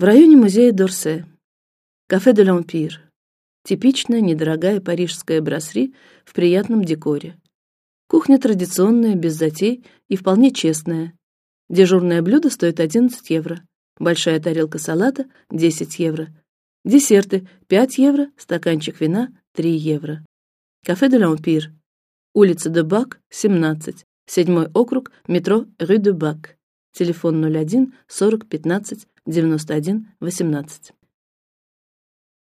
В районе музея Дорсе. Кафе де l'Empire. Типичная недорогая парижская брасserie в приятном декоре. Кухня традиционная, без затей и вполне честная. Дежурное блюдо стоит 11 евро, большая тарелка салата 10 евро, десерты 5 евро, стаканчик вина 3 евро. Кафе де l'Empire. Улица де Бак, 17, седьмой округ, метро Рue de Бак. Телефон 01 40 15 91 18.